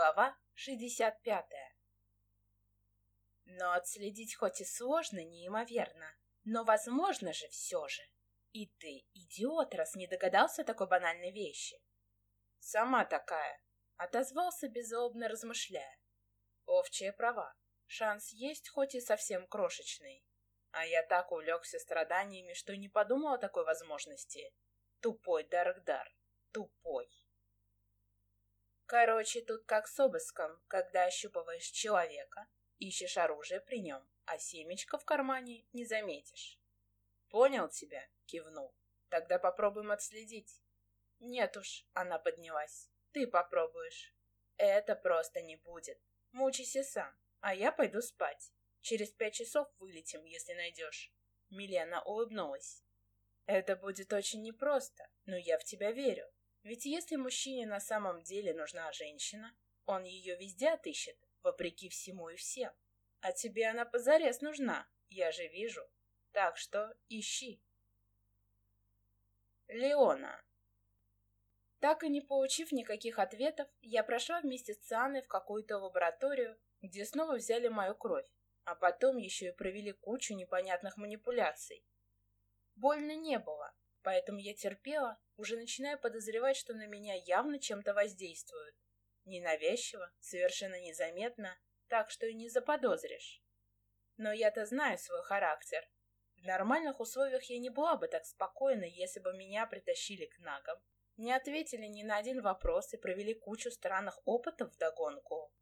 Глава 65 Но отследить хоть и сложно, неимоверно, но возможно же все же. И ты, идиот, раз не догадался такой банальной вещи. Сама такая, отозвался беззлобно размышляя. Овчая права, шанс есть, хоть и совсем крошечный. А я так увлекся страданиями, что не подумал о такой возможности. Тупой Даркдар, тупой. Короче, тут как с обыском, когда ощупываешь человека, ищешь оружие при нем, а семечко в кармане не заметишь. Понял тебя, кивнул. Тогда попробуем отследить. Нет уж, она поднялась. Ты попробуешь. Это просто не будет. Мучайся сам, а я пойду спать. Через пять часов вылетим, если найдешь. Милена улыбнулась. Это будет очень непросто, но я в тебя верю. Ведь если мужчине на самом деле нужна женщина, он ее везде отыщет, вопреки всему и всем. А тебе она позарез нужна, я же вижу. Так что ищи. Леона. Так и не получив никаких ответов, я прошла вместе с Цианой в какую-то лабораторию, где снова взяли мою кровь, а потом еще и провели кучу непонятных манипуляций. Больно не было, поэтому я терпела, уже начиная подозревать, что на меня явно чем-то воздействуют. Ненавязчиво, совершенно незаметно, так что и не заподозришь. Но я-то знаю свой характер. В нормальных условиях я не была бы так спокойна, если бы меня притащили к нагам, не ответили ни на один вопрос и провели кучу странных опытов вдогонку.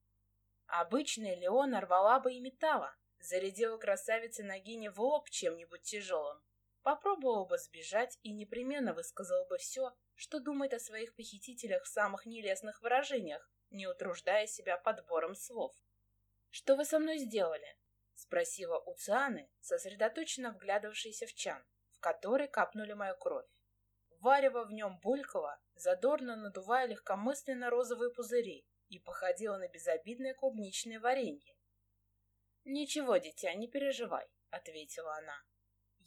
Обычная Леона рвала бы и металла, зарядила красавице Нагине в лоб чем-нибудь тяжелым, попробовал бы сбежать и непременно высказал бы все, что думает о своих похитителях в самых нелестных выражениях, не утруждая себя подбором слов. «Что вы со мной сделали?» — спросила у сосредоточенно вглядывавшаяся в чан, в который капнули мою кровь. Варево в нем булькало, задорно надувая легкомысленно розовые пузыри, и походило на безобидное клубничное варенье. «Ничего, дитя, не переживай», — ответила она.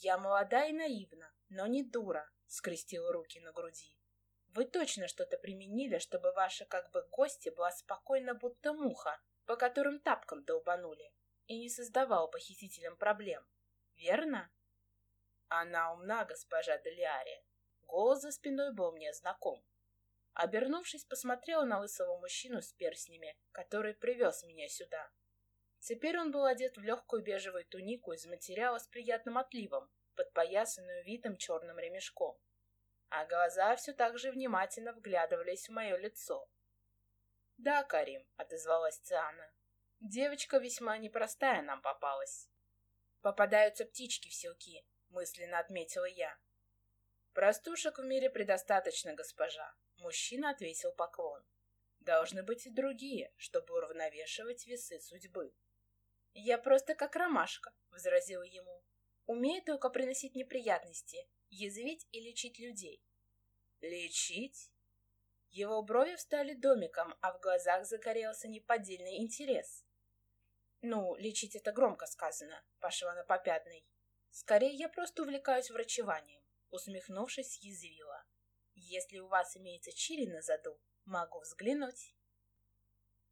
«Я молода и наивна, но не дура», — скрестила руки на груди. «Вы точно что-то применили, чтобы ваша как бы гостья была спокойна, будто муха, по которым тапком долбанули, и не создавал похитителям проблем, верно?» «Она умна, госпожа Делиария». Голос за спиной был мне знаком. Обернувшись, посмотрела на лысого мужчину с перстнями, который привез меня сюда. Теперь он был одет в легкую бежевую тунику из материала с приятным отливом, подпоясанную витым черным ремешком. А глаза все так же внимательно вглядывались в мое лицо. «Да, Карим», — отозвалась Циана. «Девочка весьма непростая нам попалась». «Попадаются птички в селки», — мысленно отметила я. «Простушек в мире предостаточно, госпожа», — мужчина ответил поклон. «Должны быть и другие, чтобы уравновешивать весы судьбы». «Я просто как ромашка», — возразила ему. «Умею только приносить неприятности, язвить и лечить людей». «Лечить?» Его брови встали домиком, а в глазах загорелся неподдельный интерес. «Ну, лечить это громко сказано», — пошла на попятный. «Скорее, я просто увлекаюсь врачеванием», — усмехнувшись, язвила. «Если у вас имеется чили на заду, могу взглянуть».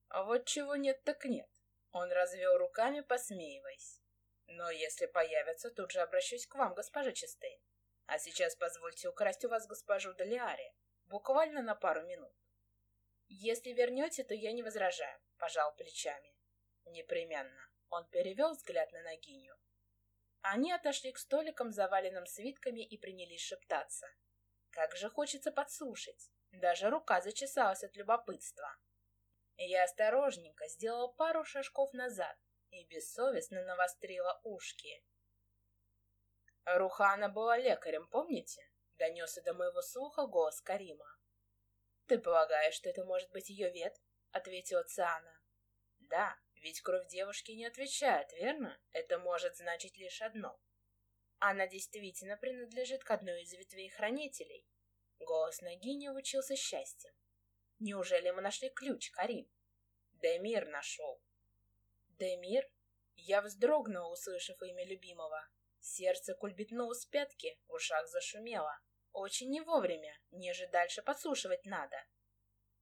«А вот чего нет, так нет. Он развел руками, посмеиваясь. «Но если появятся, тут же обращусь к вам, госпожа Честейн. А сейчас позвольте украсть у вас госпожу Далиари, буквально на пару минут». «Если вернете, то я не возражаю», — пожал плечами. «Непременно». Он перевел взгляд на Нагиню. Они отошли к столикам, заваленным свитками, и принялись шептаться. Как же хочется подслушать. Даже рука зачесалась от любопытства. Я осторожненько сделала пару шажков назад и бессовестно навострила ушки. Рухана была лекарем, помните? Донесся до моего слуха голос Карима. «Ты полагаешь, что это может быть ее вет?» — ответила Циана. «Да, ведь кровь девушки не отвечает, верно? Это может значить лишь одно. Она действительно принадлежит к одной из ветвей хранителей». Голос Нагини учился счастьем. Неужели мы нашли ключ, Карим? Демир нашел. Демир? Я вздрогнула, услышав имя любимого. Сердце кульбитнуло с пятки, в ушах зашумело. Очень не вовремя, мне же дальше подслушивать надо.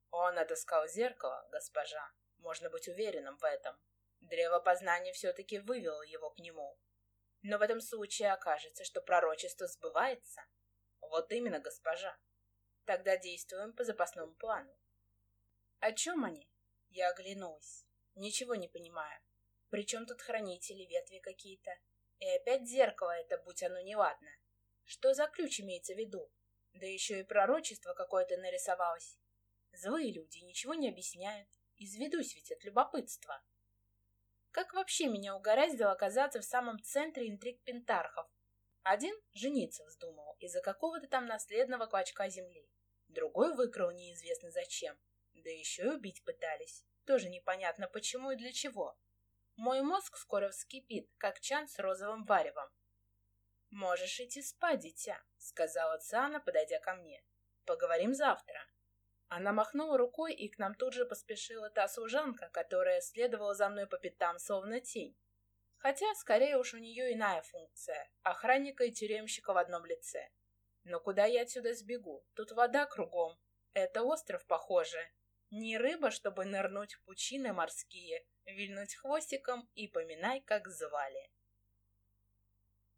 Он отыскал зеркало, госпожа. Можно быть уверенным в этом. Древо познания все-таки вывело его к нему. Но в этом случае окажется, что пророчество сбывается. Вот именно, госпожа. Тогда действуем по запасному плану. О чем они? Я оглянулась. Ничего не понимаю. Причем тут хранители, ветви какие-то? И опять зеркало это, будь оно неладно. Что за ключ имеется в виду? Да еще и пророчество какое-то нарисовалось. Злые люди ничего не объясняют. Изведусь ведь от любопытства. Как вообще меня угораздило оказаться в самом центре интриг пентархов? Один жениться вздумал из-за какого-то там наследного клочка земли. Другой выкрал неизвестно зачем. Да еще и убить пытались. Тоже непонятно почему и для чего. Мой мозг скоро вскипит, как чан с розовым варевом. «Можешь идти спать, дитя», — сказала Циана, подойдя ко мне. «Поговорим завтра». Она махнула рукой, и к нам тут же поспешила та служанка, которая следовала за мной по пятам, словно тень. Хотя, скорее уж, у нее иная функция — охранника и тюремщика в одном лице. Но куда я отсюда сбегу? Тут вода кругом. Это остров, похоже. Не рыба, чтобы нырнуть в пучины морские, вильнуть хвостиком и поминай, как звали.